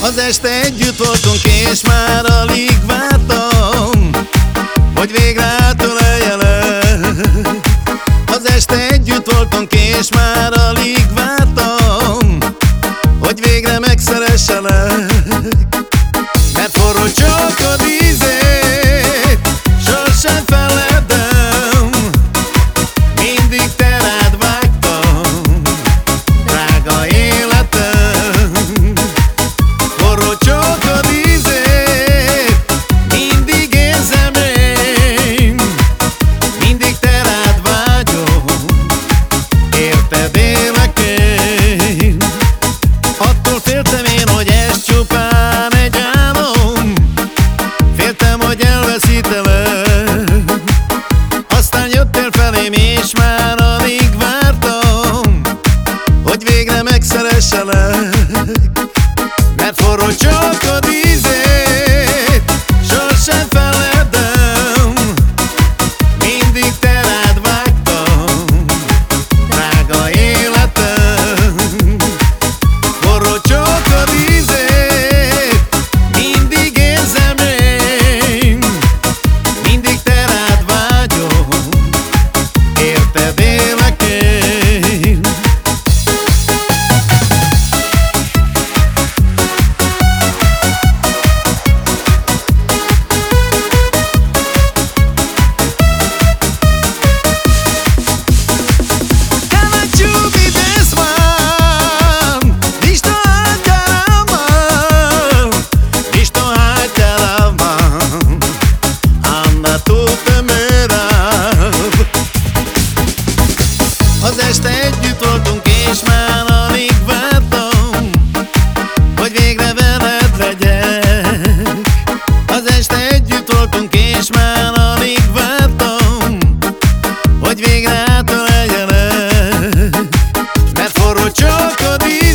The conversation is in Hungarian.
Az este együtt voltunk és már alig vártam Hogy végre átöleljelek Az este együtt voltunk és már alig vártam Hogy végre megszeresselek. Mert forró csókod elveszítelek Aztán jöttél felém és már alig vártam Hogy végre megszeresselek és már alig vártam, hogy végre veled legyek. Az este együtt voltunk, és már alig vártam, hogy végre átöleljelek. Mert forró csalkodik,